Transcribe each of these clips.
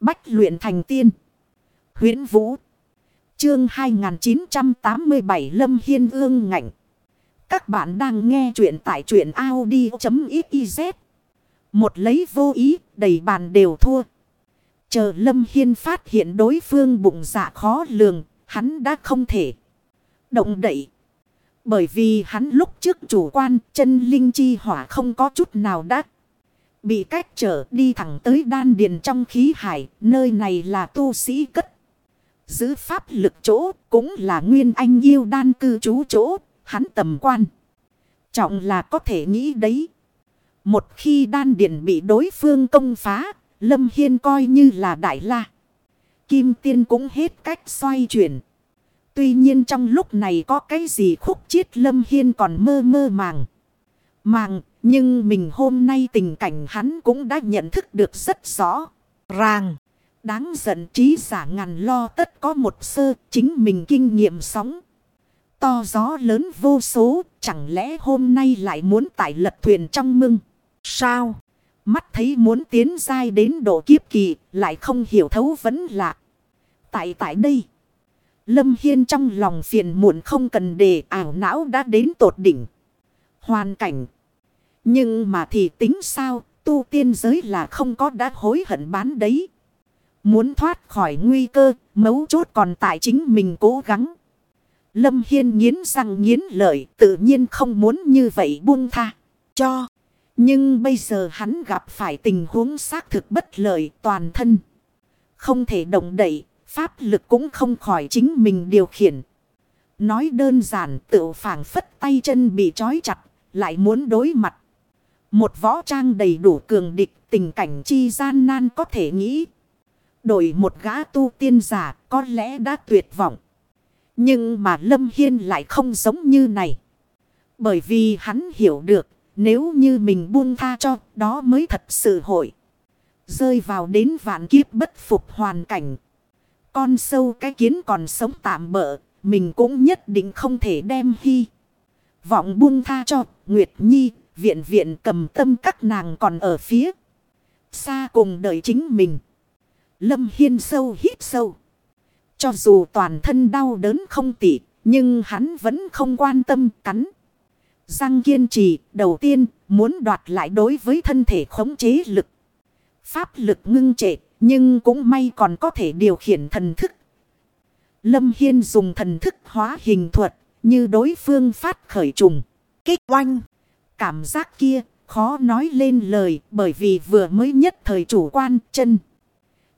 Bách luyện thành tiên. huyễn Vũ. Chương 2987 Lâm Hiên ương ngạnh. Các bạn đang nghe truyện tại truyện Audi.xyz. Một lấy vô ý, đầy bàn đều thua. Chờ Lâm Hiên phát hiện đối phương bụng dạ khó lường, hắn đã không thể động đậy. Bởi vì hắn lúc trước chủ quan chân linh chi hỏa không có chút nào đắc Bị cách trở đi thẳng tới đan điền trong khí hải, nơi này là tu sĩ cất. Giữ pháp lực chỗ, cũng là nguyên anh yêu đan cư trú chỗ, hắn tầm quan. Trọng là có thể nghĩ đấy. Một khi đan điền bị đối phương công phá, Lâm Hiên coi như là đại la. Kim tiên cũng hết cách xoay chuyển. Tuy nhiên trong lúc này có cái gì khúc chiết Lâm Hiên còn mơ mơ màng. Màng, nhưng mình hôm nay tình cảnh hắn cũng đã nhận thức được rất rõ. Ràng, đáng giận trí giả ngàn lo tất có một sơ, chính mình kinh nghiệm sóng. To gió lớn vô số, chẳng lẽ hôm nay lại muốn tải lật thuyền trong mưng? Sao? Mắt thấy muốn tiến dai đến độ kiếp kỳ, lại không hiểu thấu vẫn lạ. Tại tại đây. Lâm Hiên trong lòng phiền muộn không cần đề ảo não đã đến tột đỉnh. Hoàn cảnh. Nhưng mà thì tính sao, tu tiên giới là không có đã hối hận bán đấy. Muốn thoát khỏi nguy cơ, mấu chốt còn tại chính mình cố gắng. Lâm Hiên nghiến răng nghiến lợi, tự nhiên không muốn như vậy buông tha. Cho. Nhưng bây giờ hắn gặp phải tình huống xác thực bất lợi toàn thân. Không thể động đậy, Pháp lực cũng không khỏi chính mình điều khiển. Nói đơn giản tự phản phất tay chân bị trói chặt, lại muốn đối mặt. Một võ trang đầy đủ cường địch tình cảnh chi gian nan có thể nghĩ. Đổi một gã tu tiên giả có lẽ đã tuyệt vọng. Nhưng mà Lâm Hiên lại không giống như này. Bởi vì hắn hiểu được nếu như mình buông tha cho đó mới thật sự hội. Rơi vào đến vạn kiếp bất phục hoàn cảnh. Con sâu cái kiến còn sống tạm bỡ, mình cũng nhất định không thể đem hy. Vọng buông tha cho Nguyệt Nhi, viện viện cầm tâm các nàng còn ở phía. Xa cùng đợi chính mình. Lâm Hiên sâu hít sâu. Cho dù toàn thân đau đớn không tỉ, nhưng hắn vẫn không quan tâm cắn. Răng kiên trì, đầu tiên, muốn đoạt lại đối với thân thể khống chế lực. Pháp lực ngưng trệ, nhưng cũng may còn có thể điều khiển thần thức. Lâm Hiên dùng thần thức hóa hình thuật, như đối phương phát khởi trùng. Kích oanh. Cảm giác kia, khó nói lên lời, bởi vì vừa mới nhất thời chủ quan chân.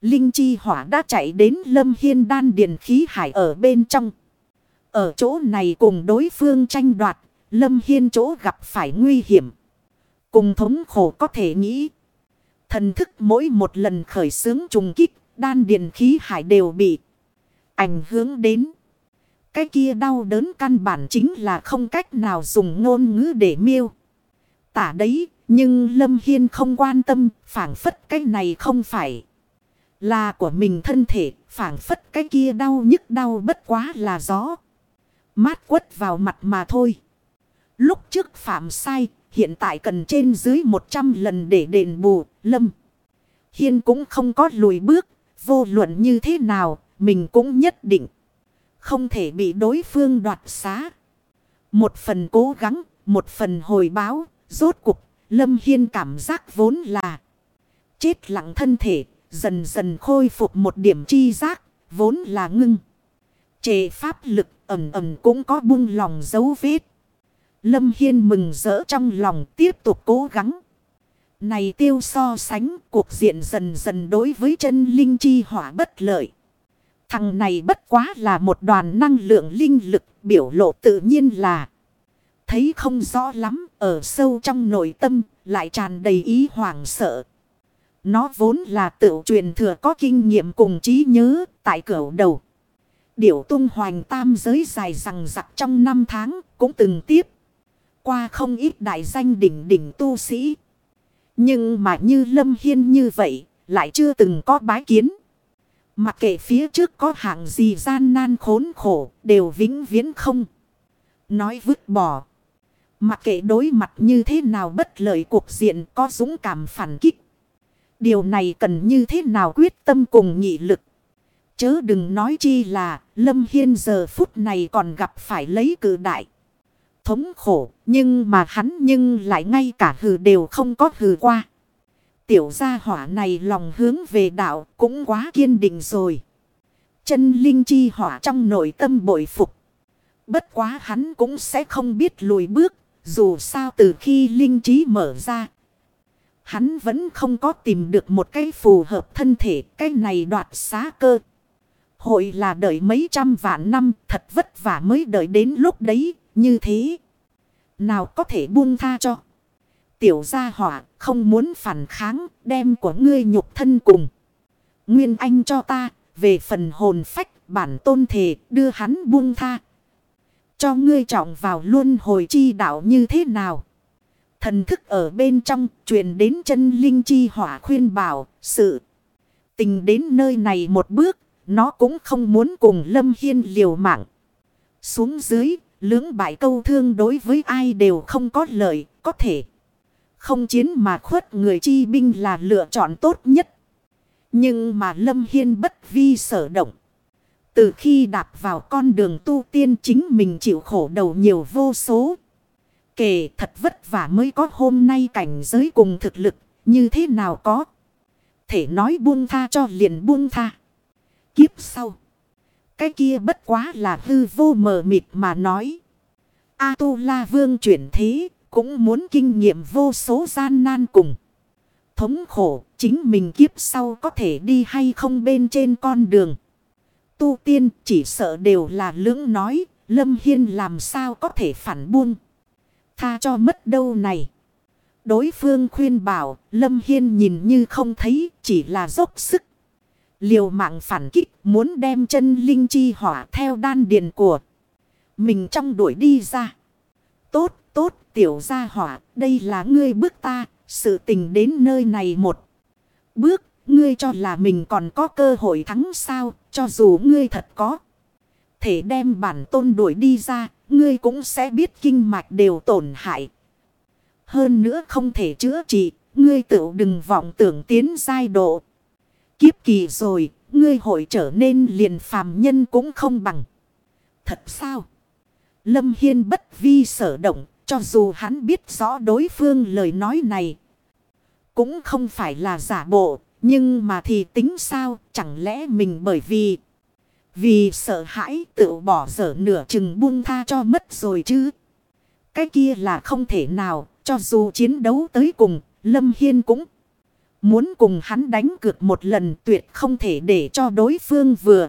Linh chi hỏa đã chạy đến Lâm Hiên đan điền khí hải ở bên trong. Ở chỗ này cùng đối phương tranh đoạt, Lâm Hiên chỗ gặp phải nguy hiểm. Cùng thống khổ có thể nghĩ. Thần thức mỗi một lần khởi xướng trùng kích, đan điền khí hải đều bị ảnh hưởng đến. Cái kia đau đớn căn bản chính là không cách nào dùng ngôn ngữ để miêu. Tả đấy, nhưng Lâm Hiên không quan tâm, phản phất cái này không phải là của mình thân thể, phản phất cái kia đau nhức đau bất quá là gió. Mát quất vào mặt mà thôi. Lúc trước phạm sai, hiện tại cần trên dưới 100 lần để đền bù, Lâm. Hiên cũng không có lùi bước, vô luận như thế nào, mình cũng nhất định. Không thể bị đối phương đoạt xá. Một phần cố gắng, một phần hồi báo, rốt cục, Lâm Hiên cảm giác vốn là chết lặng thân thể, dần dần khôi phục một điểm chi giác, vốn là ngưng. Trề pháp lực ẩm ẩm cũng có buông lòng dấu vết. Lâm Hiên mừng rỡ trong lòng tiếp tục cố gắng. Này tiêu so sánh cuộc diện dần dần đối với chân linh chi hỏa bất lợi. Thằng này bất quá là một đoàn năng lượng linh lực biểu lộ tự nhiên là. Thấy không rõ lắm ở sâu trong nội tâm lại tràn đầy ý hoảng sợ. Nó vốn là tự truyền thừa có kinh nghiệm cùng trí nhớ tại cửa đầu. Điểu tung hoành tam giới dài rằng giặc trong năm tháng cũng từng tiếp qua không ít đại danh đỉnh đỉnh tu sĩ. Nhưng mà như Lâm Hiên như vậy, lại chưa từng có bái kiến. Mặc kệ phía trước có hạng gì gian nan khốn khổ, đều vĩnh viễn không. Nói vứt bỏ. Mặc kệ đối mặt như thế nào bất lợi cuộc diện có dũng cảm phản kích. Điều này cần như thế nào quyết tâm cùng nghị lực. Chớ đừng nói chi là Lâm Hiên giờ phút này còn gặp phải lấy cử đại. Thống khổ, nhưng mà hắn nhưng lại ngay cả hừ đều không có hừ qua. Tiểu gia hỏa này lòng hướng về đạo cũng quá kiên định rồi. Chân linh chi hỏa trong nội tâm bội phục. Bất quá hắn cũng sẽ không biết lùi bước. Dù sao từ khi linh trí mở ra. Hắn vẫn không có tìm được một cái phù hợp thân thể. Cái này đoạt xá cơ. Hội là đợi mấy trăm vạn năm, thật vất vả mới đợi đến lúc đấy. Như thế. Nào có thể buông tha cho. Tiểu gia hỏa, không muốn phản kháng, đem của ngươi nhục thân cùng. Nguyên anh cho ta, về phần hồn phách, bản tôn thể đưa hắn buông tha. Cho ngươi trọng vào luôn hồi chi đạo như thế nào. Thần thức ở bên trong truyền đến chân linh chi hỏa khuyên bảo sự. Tình đến nơi này một bước, nó cũng không muốn cùng Lâm Hiên liều mạng. Xuống dưới, lưỡng bại câu thương đối với ai đều không có lợi, có thể. Không chiến mà khuất người chi binh là lựa chọn tốt nhất. Nhưng mà Lâm Hiên bất vi sở động. Từ khi đạp vào con đường tu tiên chính mình chịu khổ đầu nhiều vô số. Kể thật vất vả mới có hôm nay cảnh giới cùng thực lực như thế nào có. Thể nói buông tha cho liền buông tha. Kiếp sau. Cái kia bất quá là hư vô mờ mịt mà nói. A-tu-la vương chuyển thế cũng muốn kinh nghiệm vô số gian nan cùng. Thống khổ, chính mình kiếp sau có thể đi hay không bên trên con đường. Tu tiên chỉ sợ đều là lưỡng nói, Lâm Hiên làm sao có thể phản buông. Tha cho mất đâu này. Đối phương khuyên bảo, Lâm Hiên nhìn như không thấy, chỉ là dốc sức. Liều mạng phản kích, muốn đem chân linh chi hỏa theo đan điền của mình trong đuổi đi ra. Tốt, tốt, tiểu gia hỏa, đây là ngươi bước ta, sự tình đến nơi này một. Bước, ngươi cho là mình còn có cơ hội thắng sao, cho dù ngươi thật có. Thể đem bản tôn đuổi đi ra, ngươi cũng sẽ biết kinh mạch đều tổn hại. Hơn nữa không thể chữa trị, ngươi tự đừng vọng tưởng tiến giai độ. Kiếp kỳ rồi, ngươi hội trở nên liền phàm nhân cũng không bằng. Thật sao? Lâm Hiên bất vi sở động, cho dù hắn biết rõ đối phương lời nói này. Cũng không phải là giả bộ, nhưng mà thì tính sao, chẳng lẽ mình bởi vì... Vì sợ hãi tự bỏ dở nửa chừng buông tha cho mất rồi chứ. Cái kia là không thể nào, cho dù chiến đấu tới cùng, Lâm Hiên cũng muốn cùng hắn đánh cược một lần tuyệt không thể để cho đối phương vừa.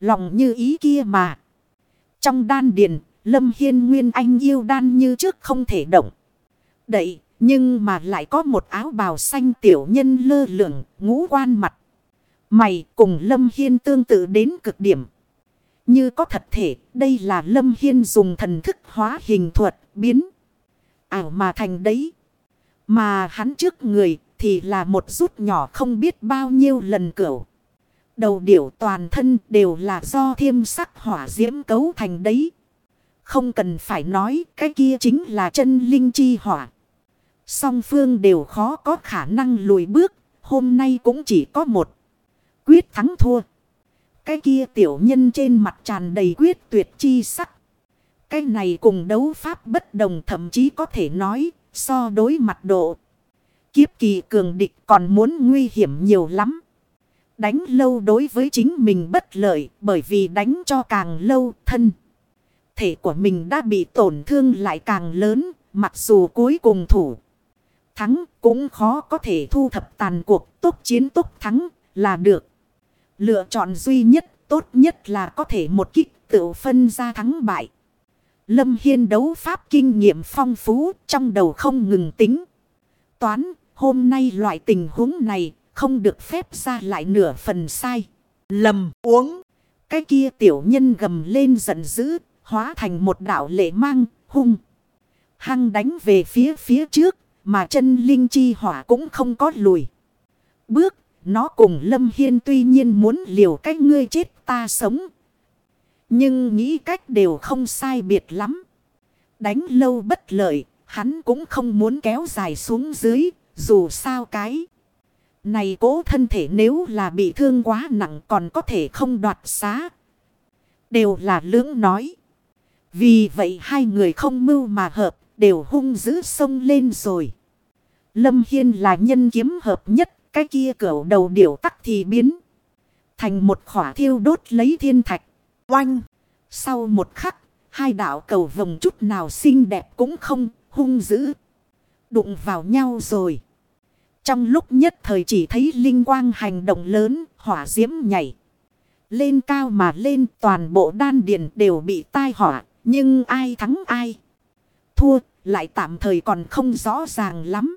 Lòng như ý kia mà. Trong đan điền Lâm Hiên Nguyên Anh yêu đan như trước không thể động. Đậy, nhưng mà lại có một áo bào xanh tiểu nhân lơ lửng, ngũ quan mặt. Mày cùng Lâm Hiên tương tự đến cực điểm. Như có thật thể, đây là Lâm Hiên dùng thần thức hóa hình thuật biến. Ảo mà thành đấy. Mà hắn trước người thì là một rút nhỏ không biết bao nhiêu lần cửu. Đầu điểu toàn thân đều là do thiêm sắc hỏa diễm cấu thành đấy. Không cần phải nói cái kia chính là chân linh chi hỏa. Song phương đều khó có khả năng lùi bước. Hôm nay cũng chỉ có một. Quyết thắng thua. Cái kia tiểu nhân trên mặt tràn đầy quyết tuyệt chi sắc. Cái này cùng đấu pháp bất đồng thậm chí có thể nói so đối mặt độ. Kiếp kỳ cường địch còn muốn nguy hiểm nhiều lắm. Đánh lâu đối với chính mình bất lợi bởi vì đánh cho càng lâu thân thể của mình đã bị tổn thương lại càng lớn, mặc dù cuối cùng thủ. Thắng cũng khó có thể thu thập tàn cuộc tốt chiến tốt thắng là được. Lựa chọn duy nhất tốt nhất là có thể một kích tự phân ra thắng bại. Lâm Hiên đấu pháp kinh nghiệm phong phú trong đầu không ngừng tính. Toán hôm nay loại tình huống này không được phép ra lại nửa phần sai. Lầm uống. Cái kia tiểu nhân gầm lên giận dữ Hóa thành một đạo lệ mang, hung. Hăng đánh về phía phía trước, mà chân linh chi hỏa cũng không có lùi. Bước, nó cùng Lâm Hiên tuy nhiên muốn liều cách ngươi chết ta sống. Nhưng nghĩ cách đều không sai biệt lắm. Đánh lâu bất lợi, hắn cũng không muốn kéo dài xuống dưới, dù sao cái. Này cố thân thể nếu là bị thương quá nặng còn có thể không đoạt xá. Đều là lưỡng nói. Vì vậy hai người không mưu mà hợp đều hung dữ sông lên rồi. Lâm Hiên là nhân kiếm hợp nhất. Cái kia cẩu đầu điểu tắc thì biến. Thành một khỏa thiêu đốt lấy thiên thạch. Oanh. Sau một khắc. Hai đạo cầu vồng chút nào xinh đẹp cũng không hung dữ. Đụng vào nhau rồi. Trong lúc nhất thời chỉ thấy linh quang hành động lớn, hỏa diễm nhảy. Lên cao mà lên toàn bộ đan điền đều bị tai họa, nhưng ai thắng ai. Thua, lại tạm thời còn không rõ ràng lắm.